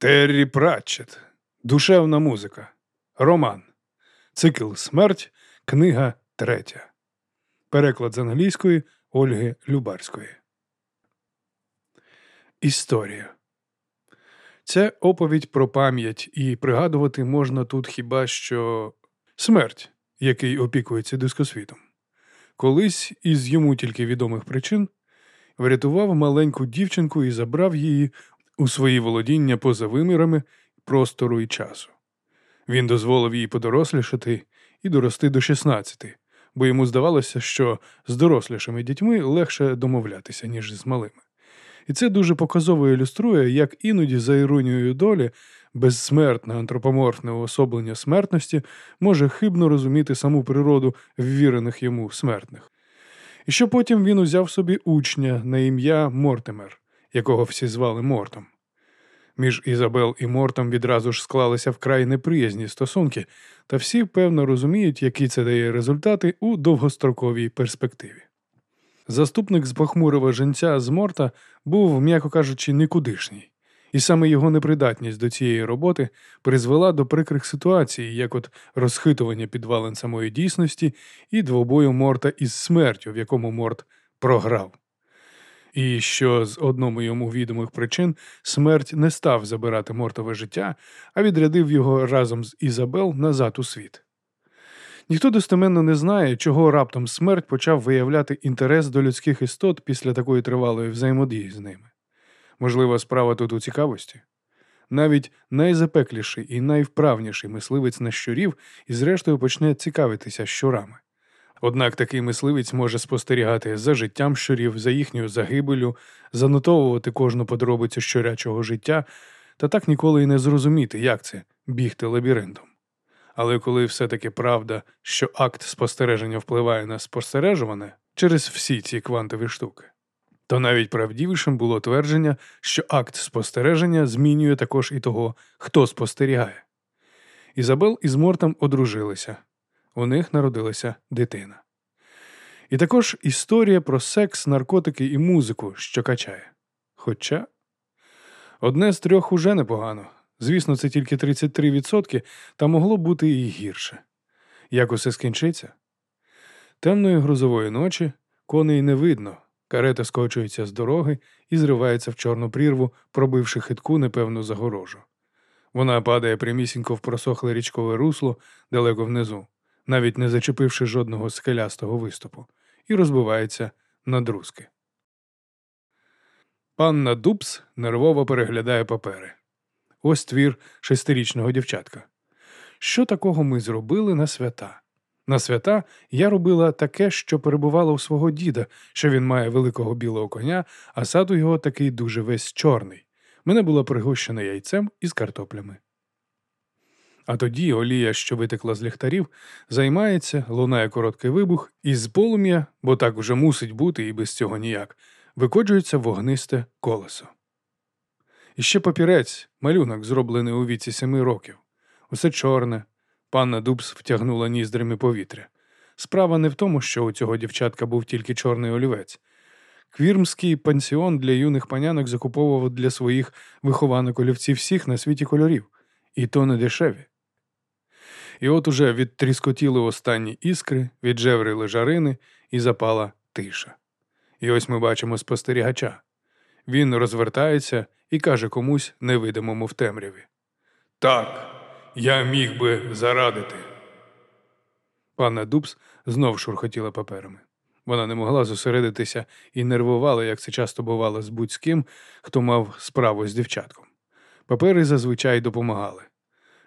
Террі Пратчет. Душевна музика. Роман. Цикл Смерть. Книга третя. Переклад з англійської Ольги Любарської. Історія. Це оповідь про пам'ять, і пригадувати можна тут хіба що смерть, який опікується дискосвітом. Колись, із йому тільки відомих причин, врятував маленьку дівчинку і забрав її у свої володіння поза вимірами простору і часу. Він дозволив їй подорослішати і дорости до 16, бо йому здавалося, що з дорослішими дітьми легше домовлятися, ніж з малими. І це дуже показово ілюструє, як іноді, за іронією долі, безсмертне антропоморфне уособлення смертності може хибно розуміти саму природу ввірених йому смертних. І що потім він узяв собі учня на ім'я Мортимер, якого всі звали Мортом. Між Ізабел і Мортом відразу ж склалися вкрай неприязні стосунки, та всі певно розуміють, які це дає результати у довгостроковій перспективі. Заступник з похмурого женця з Морта був, м'яко кажучи, нікудишній, і саме його непридатність до цієї роботи призвела до прикрих ситуацій, як от розхитування підвалин самої дійсності і двобою Морта із смертю, в якому Морт програв. І що з одному йому відомих причин смерть не став забирати мортове життя, а відрядив його разом з Ізабел назад у світ. Ніхто достеменно не знає, чого раптом смерть почав виявляти інтерес до людських істот після такої тривалої взаємодії з ними. Можливо, справа тут у цікавості. Навіть найзапекліший і найвправніший мисливець на щурів і зрештою почне цікавитися щурами. Однак такий мисливець може спостерігати за життям щурів, за їхньою загибелю, занотовувати кожну подробицю щурячого життя, та так ніколи й не зрозуміти, як це бігти лабіринтом. Але коли все-таки правда, що акт спостереження впливає на спостережуване через всі ці квантові штуки, то навіть правдивішим було твердження, що акт спостереження змінює також і того, хто спостерігає. Ізабел із Мортом одружилися, у них народилася дитина. І також історія про секс, наркотики і музику, що качає. Хоча одне з трьох уже непогано. Звісно, це тільки 33%, та могло бути і гірше. Як усе скінчиться? Темної грозової ночі коней не видно, карета скочується з дороги і зривається в чорну прірву, пробивши хитку непевну загорожу. Вона падає прямісінько в просохле річкове русло далеко внизу, навіть не зачепивши жодного скелястого виступу, і розбивається на друзки. Панна Дубс нервово переглядає папери. Ось твір шестирічного дівчатка. Що такого ми зробили на свята? На свята я робила таке, що перебувало у свого діда, що він має великого білого коня, а сад у його такий дуже весь чорний. Мене було пригощено яйцем із картоплями. А тоді олія, що витекла з ліхтарів, займається, лунає короткий вибух, і з полум'я, бо так уже мусить бути і без цього ніяк, викоджується вогнисте колесо. І ще папірець, малюнок, зроблений у віці семи років. Усе чорне. Панна Дубс втягнула ніздрями повітря. Справа не в тому, що у цього дівчатка був тільки чорний олівець. Квірмський пансіон для юних панянок закуповував для своїх вихованок олівців всіх на світі кольорів, і то не дешеві. І от уже відтріскотіли останні іскри, віджеврили жарини і запала тиша. І ось ми бачимо спостерігача. Він розвертається і каже комусь невидимому в темряві. Так, я міг би зарадити. Панна Дубс знов шурхотіла паперами. Вона не могла зосередитися і нервувала, як це часто бувало з будь-ким, хто мав справу з дівчатком. Папери зазвичай допомагали.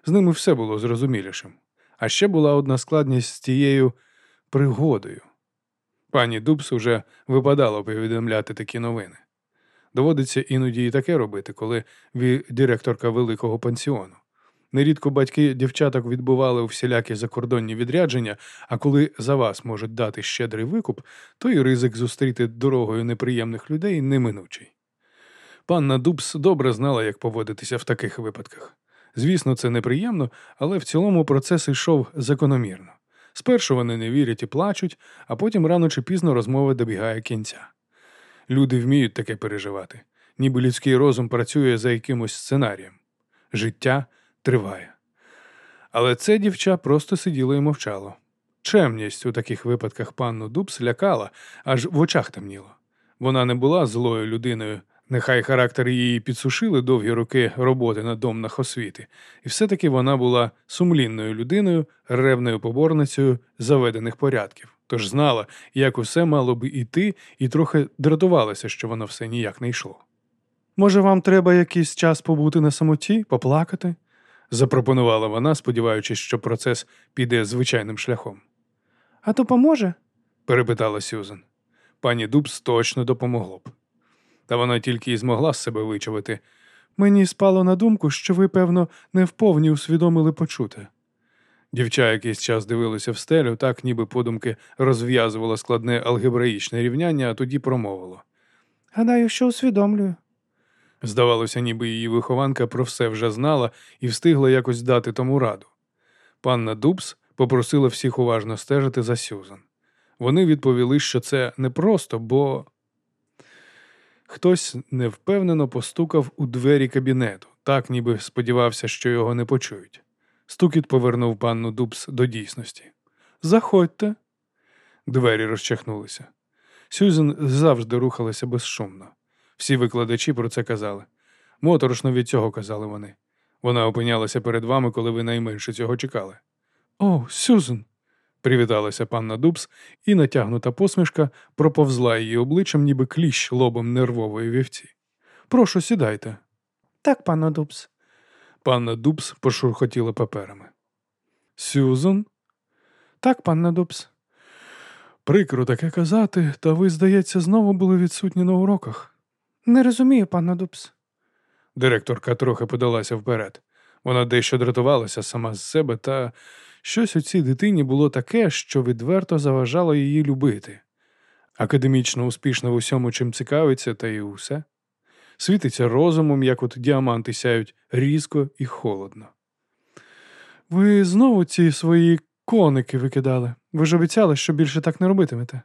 З ними все було зрозумілішим. А ще була одна складність з тією пригодою. Пані Дубс уже випадало повідомляти такі новини. Доводиться іноді і таке робити, коли ви директорка великого пансіону. Нерідко батьки дівчаток відбували у всілякі закордонні відрядження, а коли за вас можуть дати щедрий викуп, то і ризик зустріти дорогою неприємних людей неминучий. Панна Дубс добре знала, як поводитися в таких випадках. Звісно, це неприємно, але в цілому процес йшов закономірно. Спершу вони не вірять і плачуть, а потім рано чи пізно розмова добігає кінця. Люди вміють таке переживати, ніби людський розум працює за якимось сценарієм. Життя триває. Але це дівча просто сиділо і мовчало. Чемність у таких випадках панну Дубс лякала, аж в очах темніло. Вона не була злою людиною, нехай характер її підсушили довгі роки роботи на домнах освіти, і все-таки вона була сумлінною людиною, ревною поборницею заведених порядків, тож знала, як усе мало би йти, і трохи дратувалася, що воно все ніяк не йшло. Може, вам треба якийсь час побути на самоті, поплакати? запропонувала вона, сподіваючись, що процес піде звичайним шляхом. А допоможе? перепитала Сюзан. Пані Дубс точно допомогло б. Та вона тільки і змогла з себе вичавити. Мені спало на думку, що ви, певно, не вповні усвідомили почуте. Дівча якийсь час дивилася в стелю, так ніби подумки розв'язувала складне алгебраїчне рівняння, а тоді промовило. Гадаю, що усвідомлюю. Здавалося, ніби її вихованка про все вже знала і встигла якось дати тому раду. Панна Дубс попросила всіх уважно стежити за Сюзан. Вони відповіли, що це непросто, бо хтось невпевнено постукав у двері кабінету, так ніби сподівався, що його не почують. Стукіт повернув панну Дубс до дійсності. Заходьте. Двері розчахнулися. Сюзан завжди рухалася безшумно. Всі викладачі про це казали. Моторошно від цього казали вони. Вона опинялася перед вами, коли ви найменше цього чекали. О, Сюзан. Привіталася панна Дубс, і натягнута посмішка проповзла її обличчям, ніби кліщ лобом нервової вівці. Прошу, сідайте. Так, панно Дубс. Панна Дубс пошурхотіла паперами. Сюзан? Так, панна Дубс. Прикро таке казати, та ви, здається, знову були відсутні на уроках. Не розумію, панно Дубс. Директорка трохи подалася вперед. Вона дещо дратувалася сама з себе, та щось у цій дитині було таке, що відверто заважало її любити. Академічно успішна в усьому, чим цікавиться, та й усе. Світиться розумом, як от діаманти сяють різко і холодно. Ви знову ці свої коники викидали. Ви ж обіцяли, що більше так не робитимете.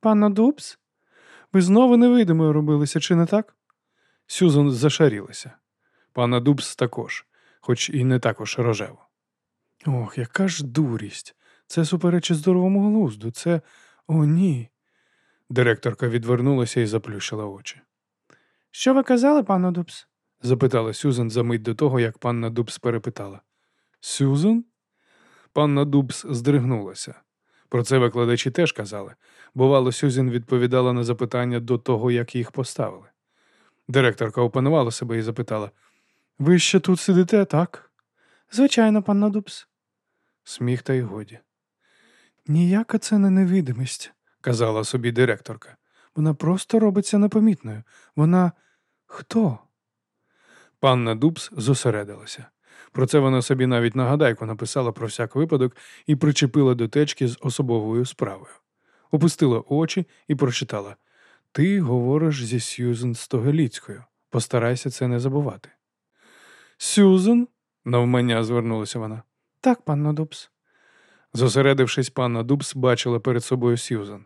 Панно Дубс? Ви знову невидимою робилися, чи не так? Сюзан зашарілася. Пана Дубс також, хоч і не також рожево. Ох, яка ж дурість. Це суперечить здоровому глузду. Це о, ні. Директорка відвернулася і заплющила очі. Що ви казали, панно Дубс? запитала Сюзан за мить до того, як панна Дубс перепитала. Сюзан? Панна Дубс здригнулася. Про це викладачі теж казали. Бувало, Сюзан відповідала на запитання до того, як їх поставили. Директорка опанувала себе і запитала: Ви ще тут сидите, так? Звичайно, панно Дубс. Сміх та й годі. Ніяка це не невидимість, казала собі директорка. Вона просто робиться непомітною. Вона хто? Панна Дубс зосередилася. Про це вона собі навіть нагадайку написала про всяк випадок і причепила до течки з особовою справою. Опустила очі і прочитала Ти говориш зі Сьюзен Стогеліцькою. Постарайся це не забувати. Сюзен? навмання звернулася вона. Так, панно Дубс. Зосередившись, панна Дубс бачила перед собою Сьюзен.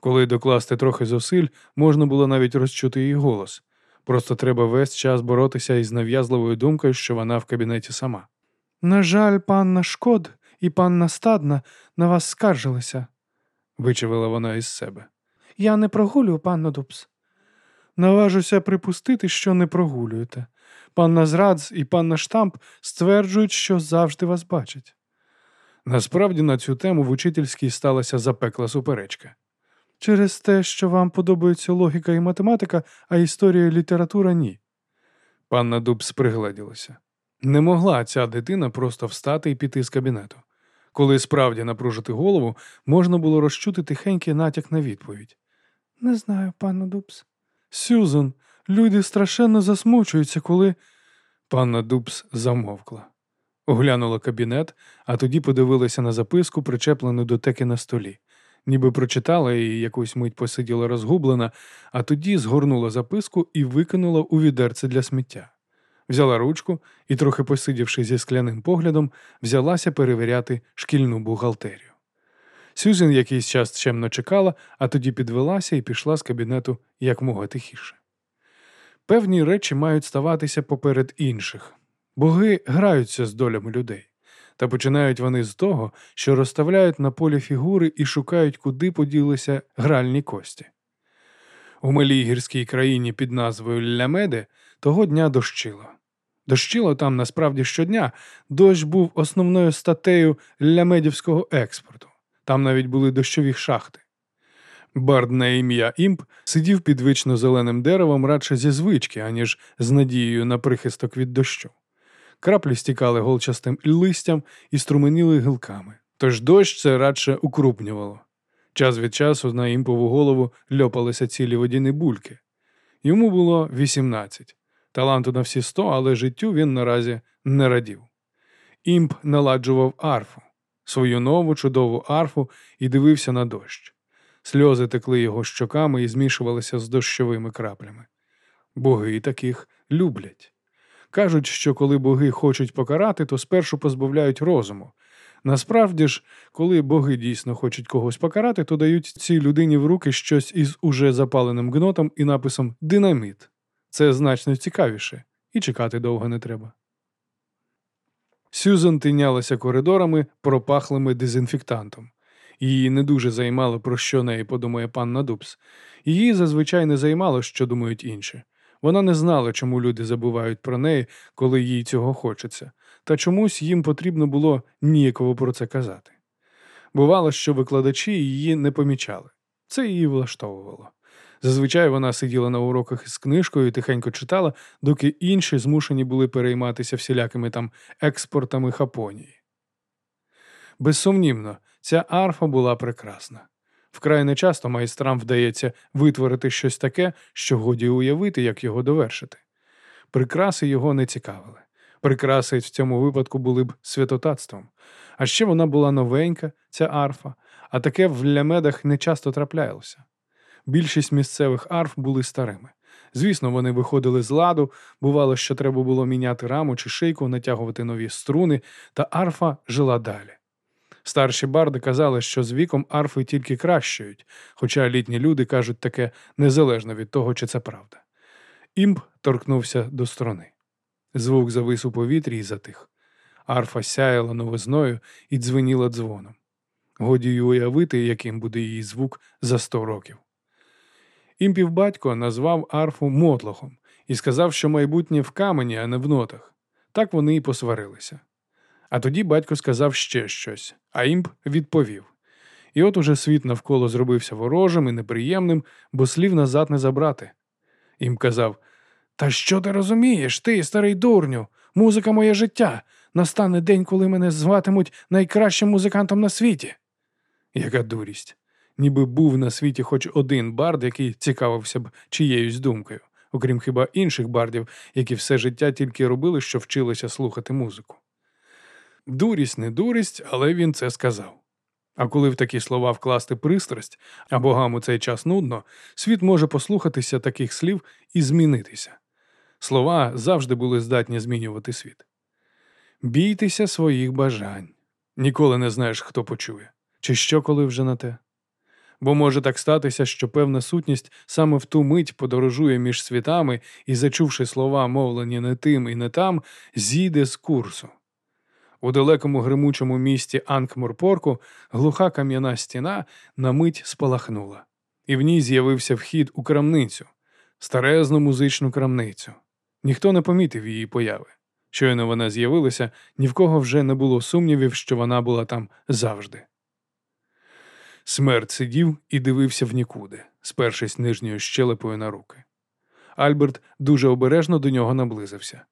Коли докласти трохи зусиль, можна було навіть розчути її голос. Просто треба весь час боротися із нав'язливою думкою, що вона в кабінеті сама. На жаль, панна Шкод і панна Стадна на вас скаржилися, вичавила вона із себе. Я не прогулюю, панно Дубс. Наважуся припустити, що не прогулюєте. Панна Зрадз і панна Штамп стверджують, що завжди вас бачать. Насправді на цю тему в учительській сталася запекла суперечка. Через те, що вам подобаються логіка і математика, а історія і література ні. Панна Дубс пригладілася. Не могла ця дитина просто встати і піти з кабінету. Коли справді напружити голову, можна було розчути тихенький натяк на відповідь. Не знаю, панно Дубс. Сюзан, люди страшенно засмучуються, коли. Панна Дубс замовкла. Оглянула кабінет, а тоді подивилася на записку, причеплену до теки на столі. Ніби прочитала і якусь мить посиділа розгублена, а тоді згорнула записку і викинула у відерце для сміття. Взяла ручку і, трохи посидівши зі скляним поглядом, взялася перевіряти шкільну бухгалтерію. Сюзен якийсь час чемно чекала, а тоді підвелася і пішла з кабінету якмога тихіше. Певні речі мають ставатися поперед інших. Боги граються з долями людей. Та починають вони з того, що розставляють на полі фігури і шукають, куди поділися гральні кості. У малій гірській країні під назвою Лямеде того дня дощило. Дощило там насправді щодня, дощ був основною статтею лямедівського експорту. Там навіть були дощові шахти. Бард на ім'я Імп сидів під вічно зеленим деревом радше зі звички, аніж з надією на прихисток від дощу. Краплі стікали голчастим листям і струменіли гілками. Тож дощ це радше укрупнювало. Час від часу на імпову голову льопалися цілі водяні бульки. Йому було 18. Таланту на всі сто, але життю він наразі не радів. Імп наладжував арфу, свою нову чудову арфу і дивився на дощ. Сльози текли його щоками і змішувалися з дощовими краплями. Боги таких люблять. Кажуть, що коли боги хочуть покарати, то спершу позбавляють розуму. Насправді ж, коли боги дійсно хочуть когось покарати, то дають цій людині в руки щось із уже запаленим гнотом і написом Динаміт. Це значно цікавіше, і чекати довго не треба. Сюзан тинялася коридорами, пропахлими дезінфектантом. Її не дуже займало, про що неї подумає панна Дубс. Її зазвичай не займало, що думають інші. Вона не знала, чому люди забувають про неї, коли їй цього хочеться, та чомусь їм потрібно було ніяково про це казати. Бувало, що викладачі її не помічали. Це її влаштовувало. Зазвичай вона сиділа на уроках із книжкою і тихенько читала, доки інші змушені були перейматися всілякими там експортами Хапонії. Безсумнівно, ця арфа була прекрасна. Вкрай нечасто майстрам вдається витворити щось таке, що годі уявити, як його довершити. Прикраси його не цікавили. Прикраси в цьому випадку були б святотатством. А ще вона була новенька, ця арфа, а таке в лямедах не часто траплялося. Більшість місцевих арф були старими. Звісно, вони виходили з ладу, бувало, що треба було міняти раму чи шийку, натягувати нові струни, та арфа жила далі. Старші барди казали, що з віком арфи тільки кращають, хоча літні люди кажуть таке незалежно від того, чи це правда. Імп торкнувся до струни. Звук завис у повітрі і затих. Арфа сяяла новизною і дзвеніла дзвоном. Годі й уявити, яким буде її звук за сто років. Імпів батько назвав арфу мотлохом і сказав, що майбутнє в камені, а не в нотах. Так вони й посварилися. А тоді батько сказав ще щось, а імп відповів. І от уже світ навколо зробився ворожим і неприємним, бо слів назад не забрати. Імп казав: Та що ти розумієш, ти, старий дурню, музика моє життя. Настане день, коли мене зватимуть найкращим музикантом на світі. Яка дурість. Ніби був на світі хоч один бард, який цікавився б чиєюсь думкою, окрім хіба інших бардів, які все життя тільки робили, що вчилися слухати музику. Дурість не дурість, але він це сказав. А коли в такі слова вкласти пристрасть, а богам у цей час нудно, світ може послухатися таких слів і змінитися. Слова завжди були здатні змінювати світ. Бійтеся своїх бажань. Ніколи не знаєш, хто почує, чи що, коли вже на те. Бо може так статися, що певна сутність саме в ту мить подорожує між світами і, зачувши слова, мовлені не тим і не там, зійде з курсу. У далекому гримучому місті Анкморпорку глуха кам'яна стіна на мить спалахнула, і в ній з'явився вхід у крамницю, старезну музичну крамницю. Ніхто не помітив її появи. Щойно вона з'явилася, ні в кого вже не було сумнівів, що вона була там завжди. Смерть сидів і дивився в нікуди, спершись нижньою щелепою на руки. Альберт дуже обережно до нього наблизився.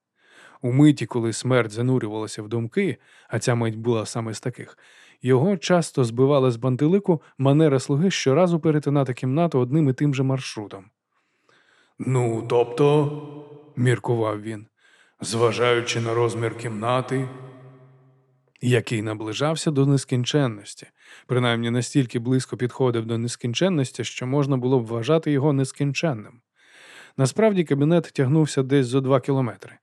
У миті, коли смерть занурювалася в думки, а ця мить була саме з таких, його часто збивала з бантелику манера слуги щоразу перетинати кімнату одним і тим же маршрутом. Ну, тобто, міркував він, зважаючи на розмір кімнати, який наближався до нескінченності, принаймні настільки близько підходив до нескінченності, що можна було б вважати його нескінченним. Насправді кабінет тягнувся десь зо два кілометри.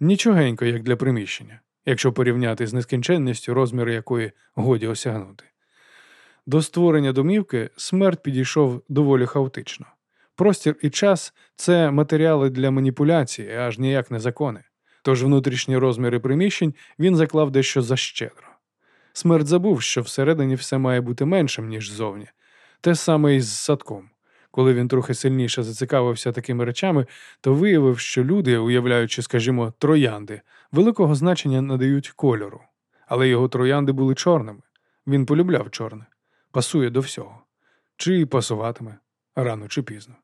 Нічогенько, як для приміщення, якщо порівняти з нескінченністю, розміри якої годі осягнути. До створення домівки смерть підійшов доволі хаотично. Простір і час це матеріали для маніпуляції, аж ніяк не закони. Тож внутрішні розміри приміщень він заклав дещо защедро. Смерть забув, що всередині все має бути меншим, ніж ззовні. Те саме і з садком. Коли він трохи сильніше зацікавився такими речами, то виявив, що люди, уявляючи, скажімо, троянди, великого значення надають кольору. Але його троянди були чорними. Він полюбляв чорне, пасує до всього. Чи пасуватиме рано чи пізно.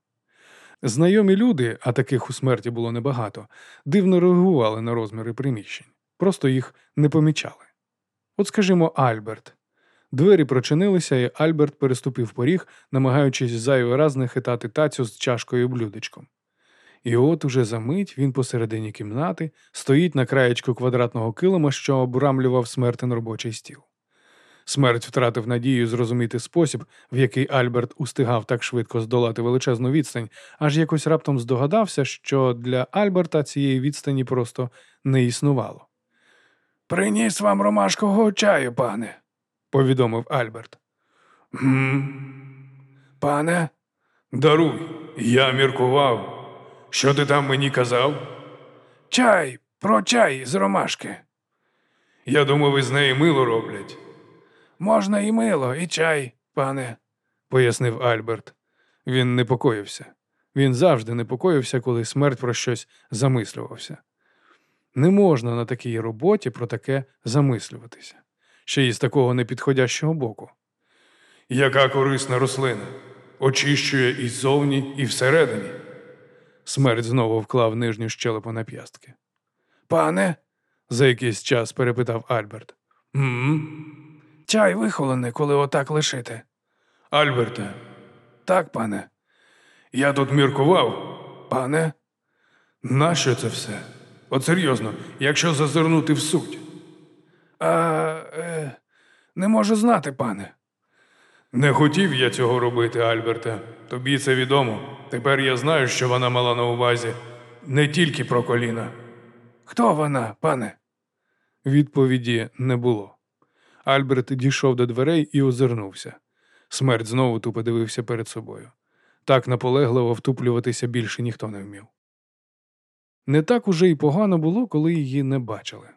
Знайомі люди, а таких у смерті було небагато, дивно реагували на розміри приміщень, просто їх не помічали. От, скажімо, Альберт. Двері прочинилися, і Альберт переступив поріг, намагаючись зайвий раз не хитати тацю з чашкою блюдечком. І от уже за мить він посередині кімнати стоїть на краєчку квадратного килима, що обрамлював смертин робочий стіл. Смерть втратив надію зрозуміти спосіб, в який Альберт устигав так швидко здолати величезну відстань, аж якось раптом здогадався, що для Альберта цієї відстані просто не існувало. Приніс вам ромашкового чаю, пане, повідомив Альберт. «Гм? Пане, даруй, я міркував. Що ти там мені казав? Чай, про чай з ромашки. Я думав, із неї мило роблять. Можна і мило, і чай, пане, пояснив Альберт. Він непокоївся. Він завжди непокоївся, коли смерть про щось замислювався. Не можна на такій роботі про таке замислюватися, ще й з такого непідходящого боку. Яка корисна рослина, очищує і ззовні, і всередині. Смерть знову вклав нижню щелепу на п'ястки. Пане, за якийсь час перепитав Альберт. «М-м? Чай вихолений, коли отак лишити. Альберте. Так, пане. Я тут міркував, пане. Нащо це все? От серйозно, якщо зазирнути в суть. А, е, Не можу знати, пане. Не хотів я цього робити, Альберте. Тобі це відомо. Тепер я знаю, що вона мала на увазі не тільки про коліна. Хто вона, пане? Відповіді не було. Альберт дійшов до дверей і озирнувся. Смерть знову тупо дивився перед собою. Так наполегливо втуплюватися більше ніхто не вмів. Не так уже й погано було, коли її не бачили.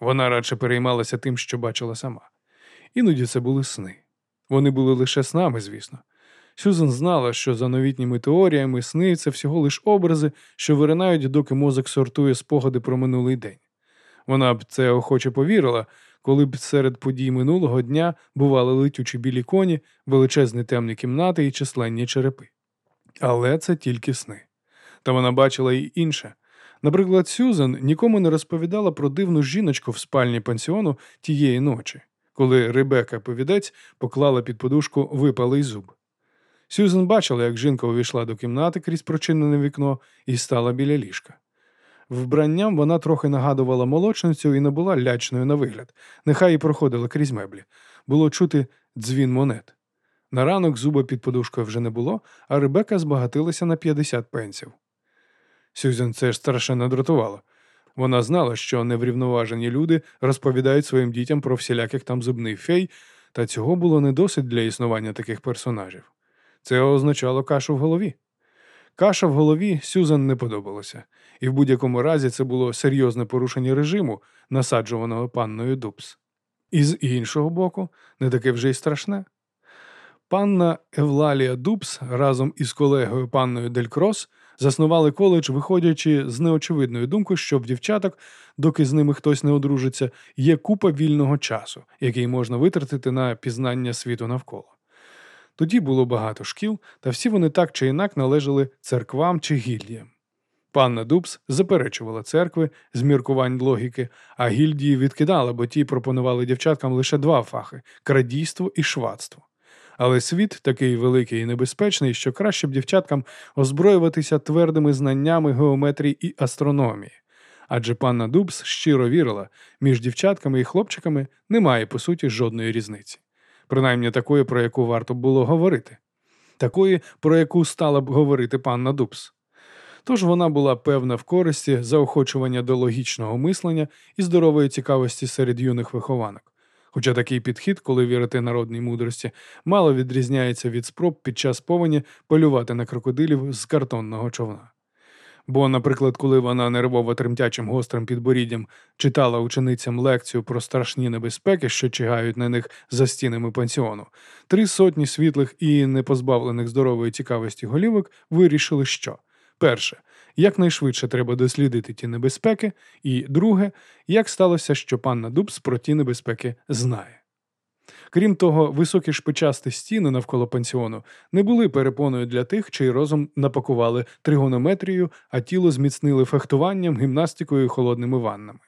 Вона радше переймалася тим, що бачила сама. Іноді це були сни. Вони були лише снами, звісно. Сюзан знала, що за новітніми теоріями сни це всього лиш образи, що виринають, доки мозок сортує спогади про минулий день. Вона б це охоче повірила, коли б серед подій минулого дня бували летючі білі коні, величезні темні кімнати і численні черепи. Але це тільки сни. Та вона бачила й інше. Наприклад, Сюзан нікому не розповідала про дивну жіночку в спальні пансіону тієї ночі, коли Ребека повідець поклала під подушку випалий зуб. Сюзан бачила, як жінка увійшла до кімнати крізь прочинене вікно і стала біля ліжка. Вбранням вона трохи нагадувала молочницю і не була лячною на вигляд, нехай і проходила крізь меблі. Було чути дзвін монет. На ранок зуба під подушкою вже не було, а Ребека збагатилася на 50 пенсів. Сюзан це ж страшенно дратувало. Вона знала, що неврівноважені люди розповідають своїм дітям про всіляких там зубних фей, та цього було не досить для існування таких персонажів. Це означало кашу в голові. Каша в голові Сюзан не подобалася, і в будь-якому разі це було серйозне порушення режиму, насаджуваного панною Дубс. І з іншого боку, не таке вже й страшне. Панна Евлалія Дубс разом із колегою панною Делькрос заснували коледж, виходячи з неочевидної думки, що в дівчаток, доки з ними хтось не одружиться, є купа вільного часу, який можна витратити на пізнання світу навколо. Тоді було багато шкіл, та всі вони так чи інак належали церквам чи гільдіям. Панна Дубс заперечувала церкви з міркувань логіки, а гільдії відкидала, бо ті пропонували дівчаткам лише два фахи крадійство і швадство. Але світ такий великий і небезпечний, що краще б дівчаткам озброюватися твердими знаннями геометрії і астрономії. Адже панна Дубс щиро вірила, між дівчатками і хлопчиками немає по суті жодної різниці принаймні такої, про яку варто було говорити, такої, про яку стала б говорити панна Дубс. Тож вона була певна в користі заохочування до логічного мислення і здорової цікавості серед юних вихованок. Хоча такий підхід, коли вірити народній мудрості, мало відрізняється від спроб під час повені полювати на крокодилів з картонного човна. Бо, наприклад, коли вона нервово тремтячим гострим підборіддям читала ученицям лекцію про страшні небезпеки, що чигають на них за стінами пансіону, три сотні світлих і непозбавлених здорової цікавості голівок вирішили, що перше, якнайшвидше треба дослідити ті небезпеки, і друге, як сталося, що панна Дубс про ті небезпеки знає. Крім того, високі шпичасті стіни навколо пансіону не були перепоною для тих, чий розум напакували тригонометрію, а тіло зміцнили фехтуванням, гімнастикою і холодними ваннами.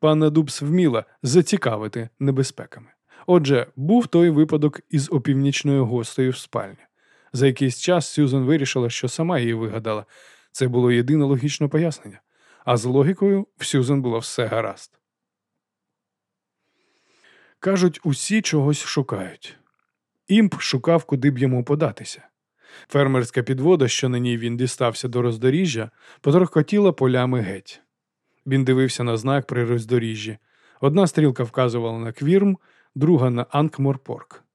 Панна Дубс вміла зацікавити небезпеками. Отже, був той випадок із опівнічною гостею в спальні. За якийсь час Сюзан вирішила, що сама її вигадала. Це було єдине логічне пояснення. А з логікою в Сюзан було все гаразд. Кажуть, усі чогось шукають. Імп шукав, куди б йому податися. Фермерська підвода, що на ній він дістався до роздоріжжя, поторкотіла полями геть. Він дивився на знак при роздоріжжі. Одна стрілка вказувала на квірм, друга на Анкморпорк.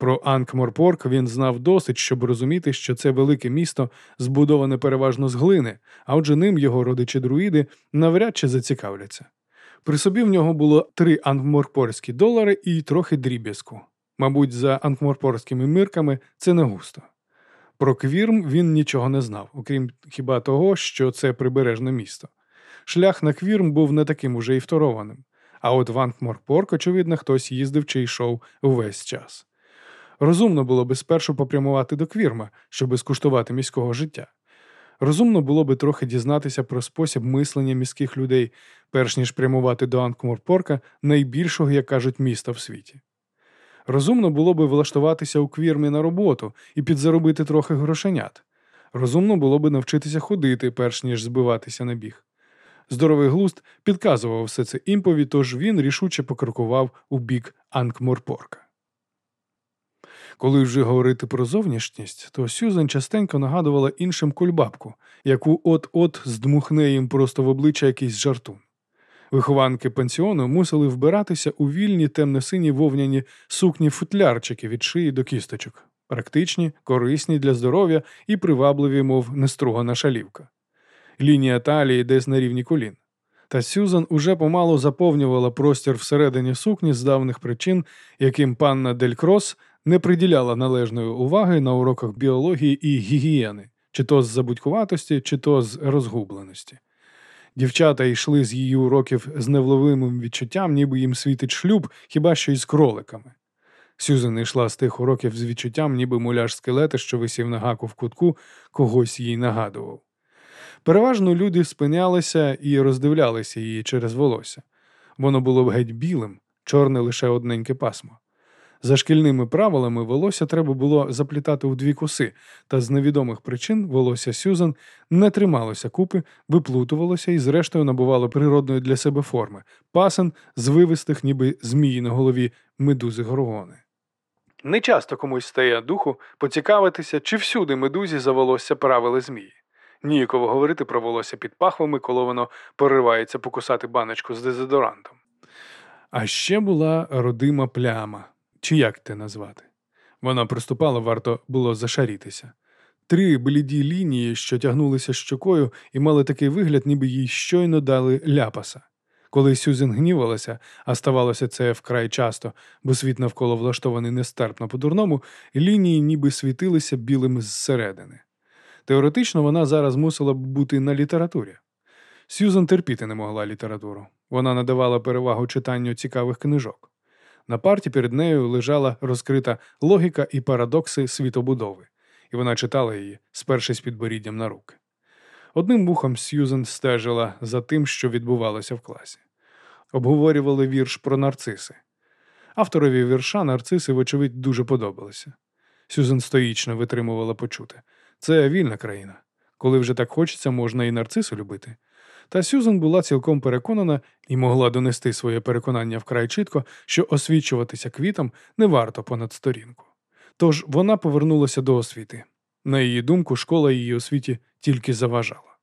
Про Анкморпорк він знав досить, щоб розуміти, що це велике місто збудоване переважно з глини, а отже ним його родичі друїди навряд чи зацікавляться. При собі в нього було три анкморпорські долари і трохи дріб'язку. Мабуть, за анкморпорськими мирками це не густо. Про квірм він нічого не знав, окрім хіба того, що це прибережне місто. Шлях на квірм був не таким уже і второваним. А от в Анкморпорк, очевидно, хтось їздив чи йшов увесь час. Розумно було би спершу попрямувати до квірма, щоби скуштувати міського життя. Розумно було би трохи дізнатися про спосіб мислення міських людей, перш ніж прямувати до Анкморпорка, найбільшого, як кажуть, міста в світі. Розумно було би влаштуватися у квірмі на роботу і підзаробити трохи грошенят. Розумно було би навчитися ходити, перш ніж збиватися на біг. Здоровий глуст підказував все це імпові, тож він рішуче покрокував у бік Анкморпорка. Коли вже говорити про зовнішність, то Сюзан частенько нагадувала іншим кульбабку, яку от-от здмухне їм просто в обличчя якийсь жартун. Вихованки пансіону мусили вбиратися у вільні темно-сині вовняні сукні футлярчики від шиї до кісточок, практичні, корисні для здоров'я і привабливі, мов нестругана шалівка. Лінія талії десь на рівні колін. Та Сюзан уже помалу заповнювала простір всередині сукні з давних причин, яким панна Дель Крос не приділяла належної уваги на уроках біології і гігієни, чи то з забудькуватості, чи то з розгубленості. Дівчата йшли з її уроків з невловимим відчуттям, ніби їм світить шлюб, хіба що із кроликами. Сюзан йшла з тих уроків з відчуттям, ніби муляж скелета, що висів на гаку в кутку, когось їй нагадував. Переважно люди спинялися і роздивлялися її через волосся. Воно було геть білим, чорне лише одненьке пасмо. За шкільними правилами волосся треба було заплітати у дві коси, та з невідомих причин волосся Сюзан не трималося купи, виплутувалося і, зрештою, набувало природної для себе форми пасен, звивистих, ніби змії на голові медузи горгони. Не часто комусь стає духу поцікавитися, чи всюди медузі за волосся правили змії. Ніяково говорити про волосся під пахвами, коли воно поривається покусати баночку з дезодорантом. А ще була родима пляма, чи як те назвати. Вона приступала, варто було зашарітися. Три бліді лінії, що тягнулися щокою, і мали такий вигляд, ніби їй щойно дали ляпаса. Коли Сюзен гнівалася, а ставалося це вкрай часто, бо світ навколо влаштований нестерпно по-дурному, лінії ніби світилися білим зсередини. Теоретично вона зараз мусила б бути на літературі. Сюзан терпіти не могла літературу. Вона надавала перевагу читанню цікавих книжок. На парті перед нею лежала розкрита логіка і парадокси світобудови, і вона читала її, спершись підборіддям на руки. Одним вухом Сьюзен стежила за тим, що відбувалося в класі. Обговорювали вірш про нарциси. Авторові вірша нарциси, вочевидь, дуже подобалися. Сюзен стоїчно витримувала почути. Це вільна країна. Коли вже так хочеться, можна і нарцису любити. Та Сюзан була цілком переконана і могла донести своє переконання вкрай чітко, що освічуватися квітом не варто понад сторінку. Тож вона повернулася до освіти. На її думку, школа її освіті тільки заважала.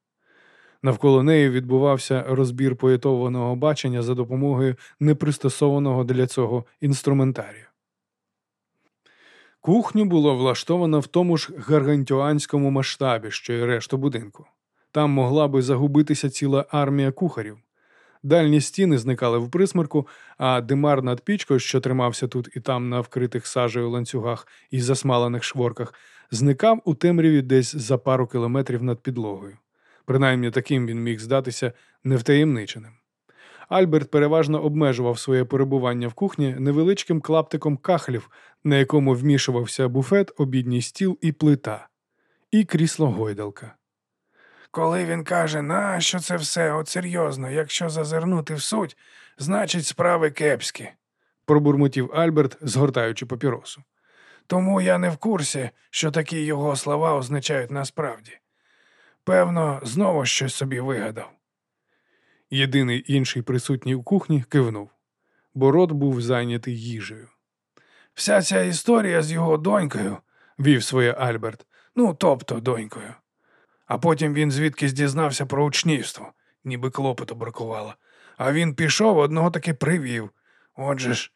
Навколо неї відбувався розбір поетованого бачення за допомогою непристосованого для цього інструментарію. Кухню було влаштовано в тому ж гаргантюанському масштабі, що й решту будинку. Там могла би загубитися ціла армія кухарів. Дальні стіни зникали в присмерку, а димар над пічкою, що тримався тут і там на вкритих сажею ланцюгах і засмалених шворках, зникав у темряві десь за пару кілометрів над підлогою. Принаймні таким він міг здатися невтаємниченим. Альберт переважно обмежував своє перебування в кухні невеличким клаптиком кахлів, на якому вмішувався буфет, обідній стіл і плита, і крісло гойдалка. Коли він каже, нащо це все, от серйозно, якщо зазирнути в суть, значить справи кепські. пробурмотів Альберт, згортаючи папіросу. Тому я не в курсі, що такі його слова означають насправді. Певно, знову щось собі вигадав. Єдиний інший присутній у кухні кивнув, бо рот був зайнятий їжею. Вся ця історія з його донькою, Вів своє Альберт. ну тобто донькою. А потім він звідкись дізнався про учнівство, ніби клопоту бракувало. А він пішов, одного таки привів. Отже ж,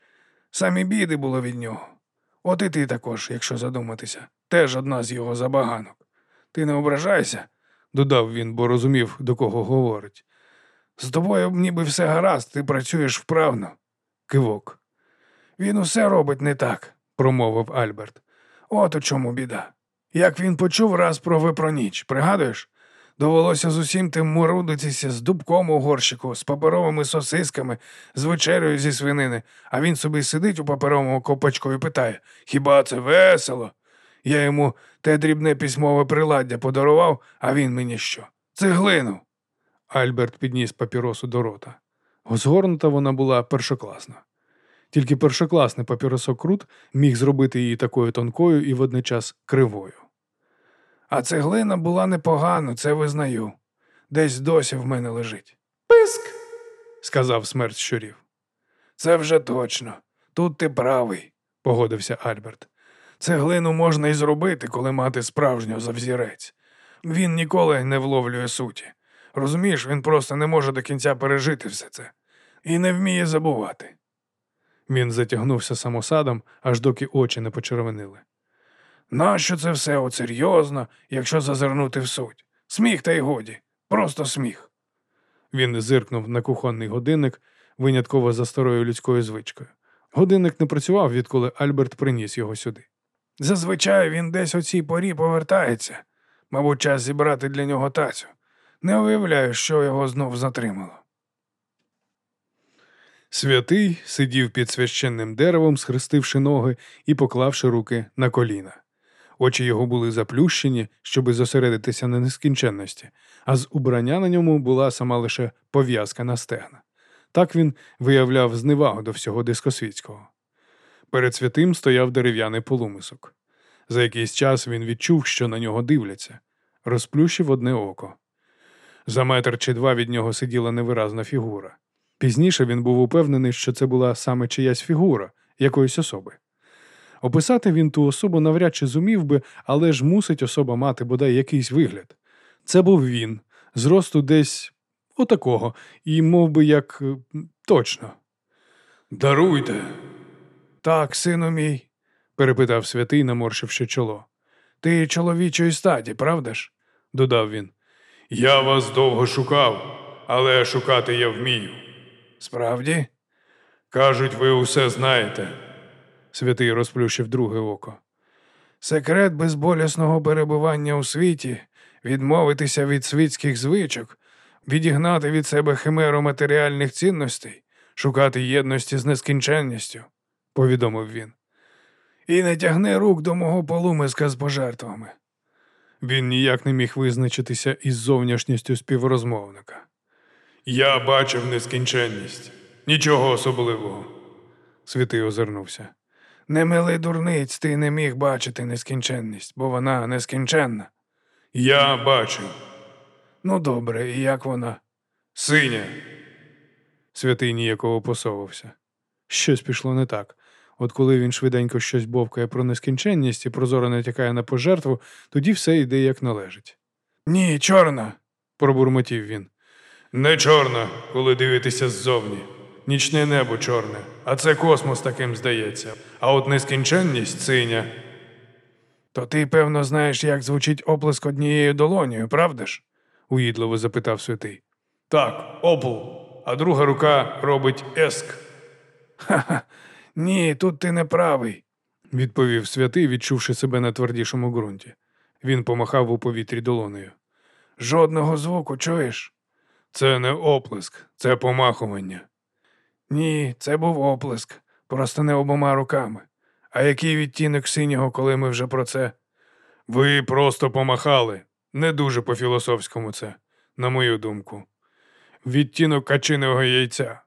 самі біди було від нього. От і ти також, якщо задуматися, теж одна з його забаганок. Ти не ображайся, Додав він, бо розумів, до кого говорить. з тобою ніби все гаразд, ти працюєш вправно. Кивок, Він усе робить не так. промовив Альберт. От у чому біда. Як він почув раз про випроніч, пригадуєш? Довелося з усім тим мурудитися з дубком у горщику, з паперовими сосисками, з вечерею зі свинини, а він собі сидить у паперовому копачку і питає: Хіба це весело? Я йому те дрібне письмове приладдя подарував, а він мені що? Цеглину. Альберт підніс папіросу до рота. Згорнута вона була першокласна. Тільки першокласний папіросок Крут міг зробити її такою тонкою і водночас кривою. А цеглина була непогано, це визнаю. Десь досі в мене лежить. Писк! сказав смерть щурів. Це вже точно. Тут ти правий. Погодився Альберт. Цеглину можна і зробити, коли мати справжнього завзірець. Він ніколи не вловлює суті. Розумієш, він просто не може до кінця пережити все це і не вміє забувати. Він затягнувся самосадом, аж доки очі не почервонили. Нащо це все от серйозно, якщо зазирнути в суть? Сміх та й годі, просто сміх. Він зиркнув на кухонний годинник, винятково за старою людською звичкою. Годинник не працював, відколи Альберт приніс його сюди. Зазвичай він десь о цій порі повертається. Мабуть, час зібрати для нього тацю. Не уявляю, що його знов затримало. Святий сидів під священним деревом, схрестивши ноги і поклавши руки на коліна. Очі його були заплющені, щоби зосередитися на нескінченності, а з убрання на ньому була сама лише пов'язка на стегна. Так він виявляв зневагу до всього дискосвітського. Перед святим стояв дерев'яний полумисок. За якийсь час він відчув, що на нього дивляться, розплющив одне око. За метр чи два від нього сиділа невиразна фігура. Пізніше він був упевнений, що це була саме чиясь фігура, якоїсь особи. Описати він ту особу навряд чи зумів би, але ж мусить особа мати бодай якийсь вигляд. Це був він, зросту десь отакого, і мов би як е, точно. Даруйте. Так, сину мій, перепитав святий, наморщивши чоло. ти чоловічої статі, правда ж? Додав він. Я вас довго шукав, але шукати я вмію. Справді? Кажуть, ви усе знаєте. Святий розплющив друге око. Секрет безболісного перебування у світі, відмовитися від світських звичок, відігнати від себе химеру матеріальних цінностей, шукати єдності з нескінченністю, повідомив він. і не тягни рук до мого полумиска з пожертвами. Він ніяк не міг визначитися із зовнішністю співрозмовника. Я бачив нескінченність. Нічого особливого. Святий озирнувся. Не мили дурниць, ти не міг бачити нескінченність, бо вона нескінченна. Я бачив. Ну добре, і як вона? Синя. Святий ніяково посовувався. Щось пішло не так. От коли він швиденько щось бовкає про нескінченність і прозоро натякає на пожертву, тоді все йде як належить. Ні, чорна. Пробурмотів він. Не чорна, коли дивитися ззовні. Нічне небо чорне, а це космос таким здається. А от нескінченність синя. То ти, певно, знаєш, як звучить оплеск однією долонею, правда ж? уїдливо запитав святий. Так, опл. А друга рука робить еск. Ха-ха. Ні, тут ти не правий. відповів святий, відчувши себе на твердішому ґрунті. Він помахав у повітрі долонею. Жодного звуку, чуєш? Це не оплеск, це помахування. Ні, це був оплеск, просто не обома руками. А який відтінок синього, коли ми вже про це? Ви просто помахали. Не дуже по-філософському це, на мою думку. Відтінок качиного яйця.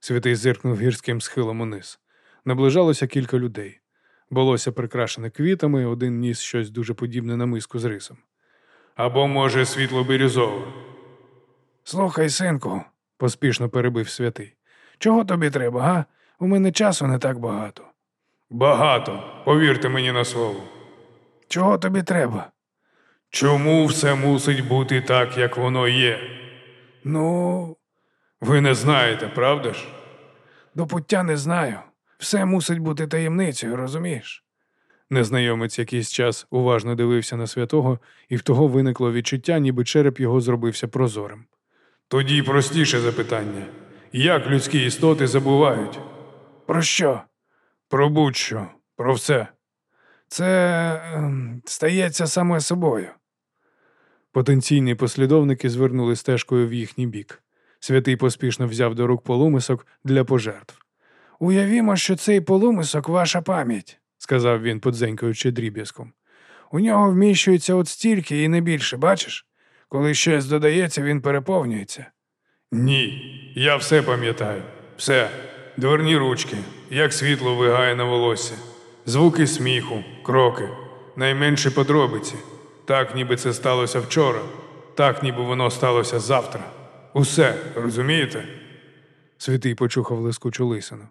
Святий зиркнув гірським схилом униз. Наближалося кілька людей. Болося прикрашене квітами, один ніс щось дуже подібне на миску з рисом. Або, може, світло-бірюзове. Слухай, синку, Поспішно перебив святий. Чого тобі треба, га? У мене часу не так багато. Багато, повірте мені на слово. Чого тобі треба? Чому все мусить бути так, як воно є? Ну, Ви не знаєте, правда ж? до пуття не знаю. Все мусить бути таємницею, розумієш? Незнайомець якийсь час уважно дивився на святого, і в того виникло відчуття, ніби череп його зробився прозорим. Тоді простіше запитання. Як людські істоти забувають? Про що? Про будь-що, про все. Це ем, стається саме собою. Потенційні послідовники звернули стежкою в їхній бік. Святий поспішно взяв до рук полумисок для пожертв, Уявімо, що цей полумисок ваша пам'ять. сказав він, подзенькаючи дріб'язком. У нього вміщується от стільки і не більше, бачиш? Коли щось додається, він переповнюється. Ні, я все пам'ятаю. Все. Дверні ручки, як світло вигає на волосся, звуки сміху, кроки, найменші подробиці. Так, ніби це сталося вчора, так, ніби воно сталося завтра. Усе, розумієте? Святий почухав лискучу лисину.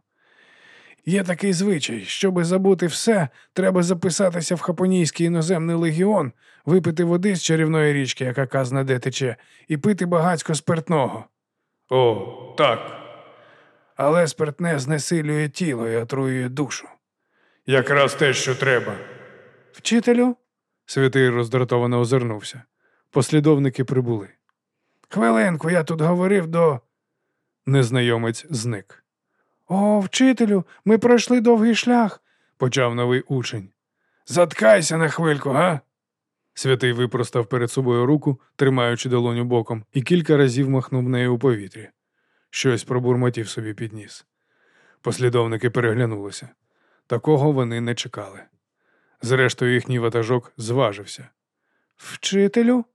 Є такий звичай, щоби забути все, треба записатися в Хапонійський іноземний легіон, випити води з чарівної річки, яка казна де тече, і пити багацько спиртного. О, так. Але спиртне знесилює тіло і отруює душу. Якраз те, що треба. Вчителю? Святий роздратовано озирнувся. Послідовники прибули. Хвилинку, я тут говорив до. Незнайомець зник. О, вчителю, ми пройшли довгий шлях. Почав новий учень. Заткайся на хвильку, га? Святий випростав перед собою руку, тримаючи долоню боком, і кілька разів махнув нею у повітрі. Щось пробурмотів собі підніс. Послідовники переглянулися. Такого вони не чекали. Зрештою, їхній ватажок зважився. Вчителю?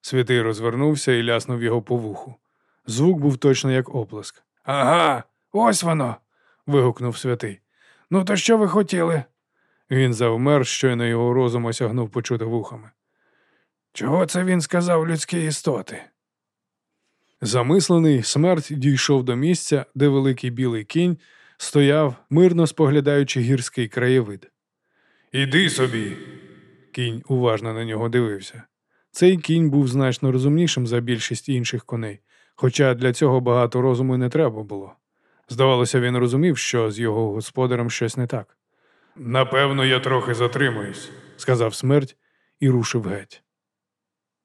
Святий розвернувся і ляснув його по вуху. Звук був точно як оплеск. Ага, ось воно. Вигукнув святий. Ну, то що ви хотіли? Він завмер, щойно його розум осягнув почути вухами. Чого це він сказав людські істоти? Замислений, смерть дійшов до місця, де великий білий кінь стояв, мирно споглядаючи гірський краєвид. Іди собі. Кінь уважно на нього дивився. Цей кінь був значно розумнішим за більшість інших коней, хоча для цього багато розуму не треба було. Здавалося, він розумів, що з його господарем щось не так, Напевно, я трохи затримуюсь, сказав смерть і рушив геть.